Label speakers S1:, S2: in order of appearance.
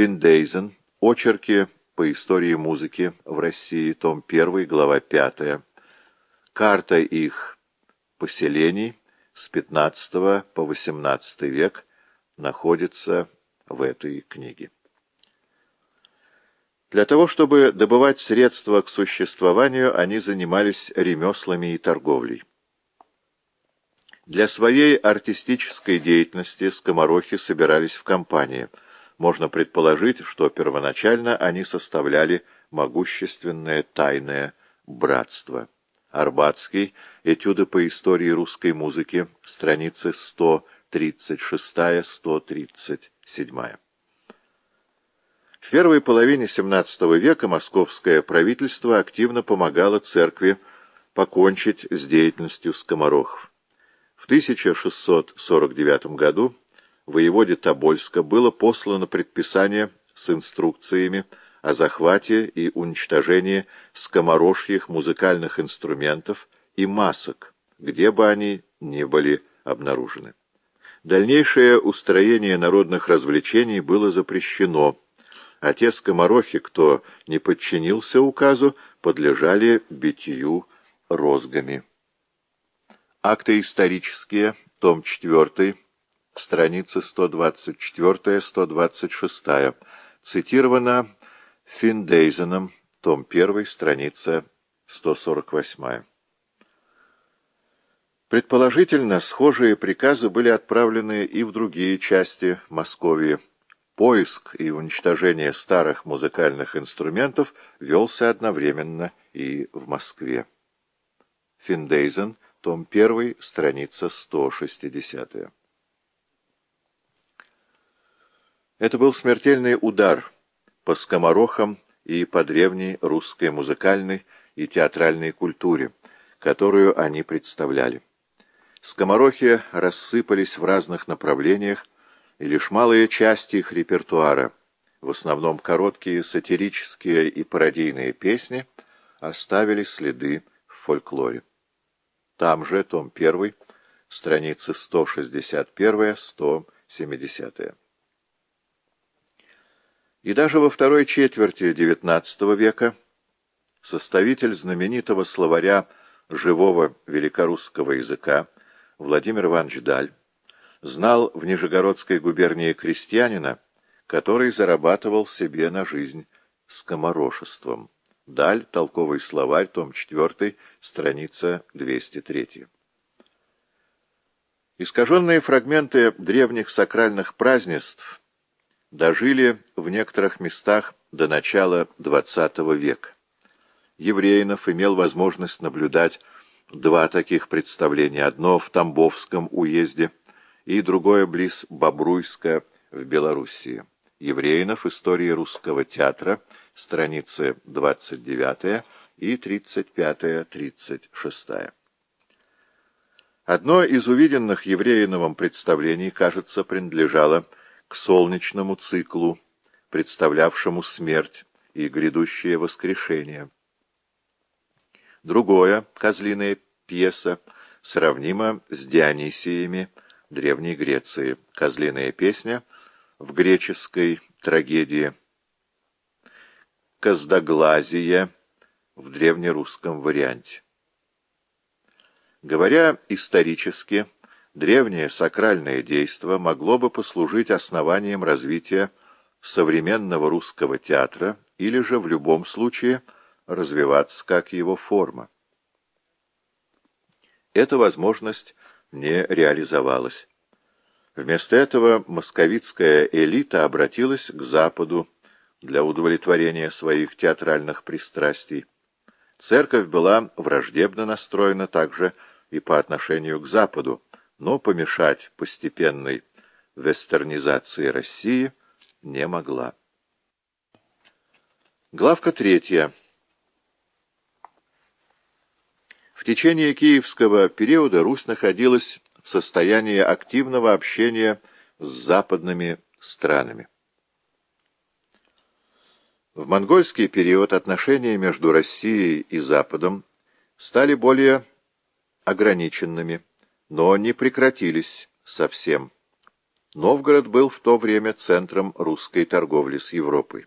S1: Финдейзен. Очерки по истории музыки в России. Том 1, глава 5. Карта их поселений с 15 по 18 век находится в этой книге. Для того, чтобы добывать средства к существованию, они занимались ремеслами и торговлей. Для своей артистической деятельности скоморохи собирались в компании. Можно предположить, что первоначально они составляли могущественное тайное братство. Арбатский, этюды по истории русской музыки, страницы 136-137. В первой половине XVII века московское правительство активно помогало церкви покончить с деятельностью скоморохов. В 1649 году воеводе Тобольска было послано предписание с инструкциями о захвате и уничтожении скоморожьих музыкальных инструментов и масок, где бы они ни были обнаружены. Дальнейшее устроение народных развлечений было запрещено, а те скоморохи, кто не подчинился указу, подлежали битью розгами. Акты исторические, том 4, страницы 124-126, цитировано Финдейзеном, том 1, страница 148. Предположительно, схожие приказы были отправлены и в другие части Московии. Поиск и уничтожение старых музыкальных инструментов велся одновременно и в Москве. Финдейзен – том 1, страница 160. Это был смертельный удар по скоморохам и по древней русской музыкальной и театральной культуре, которую они представляли. Скоморохи рассыпались в разных направлениях, и лишь малая часть их репертуара, в основном короткие сатирические и пародийные песни, оставили следы в фольклоре. Там же, том 1, страницы 161-170. И даже во второй четверти XIX века составитель знаменитого словаря живого великорусского языка Владимир Иванович Даль знал в Нижегородской губернии крестьянина, который зарабатывал себе на жизнь скоморошеством. Даль, толковый словарь, том 4, страница 203. Искаженные фрагменты древних сакральных празднеств дожили в некоторых местах до начала XX века. Евреинов имел возможность наблюдать два таких представления, одно в Тамбовском уезде и другое близ Бобруйска в Белоруссии. Евреинов. История русского театра страницы 29 и 35-36. Одно из увиденных евреиновым представлений, кажется, принадлежало к солнечному циклу, представлявшему смерть и грядущее воскрешение. Другое, козлиная пьеса, сравнимо с Дионисиями Древней Греции. Козлиная песня в греческой трагедии Каздоглазие в древнерусском варианте. Говоря исторически, древнее сакральное действо могло бы послужить основанием развития современного русского театра или же в любом случае развиваться как его форма. Эта возможность не реализовалась. Вместо этого московитская элита обратилась к Западу, для удовлетворения своих театральных пристрастий. Церковь была враждебно настроена также и по отношению к Западу, но помешать постепенной вестернизации России не могла. Главка третья. В течение киевского периода Русь находилась в состоянии активного общения с западными странами. В монгольский период отношения между Россией и Западом стали более ограниченными, но не прекратились совсем. Новгород был в то время центром русской торговли с Европой.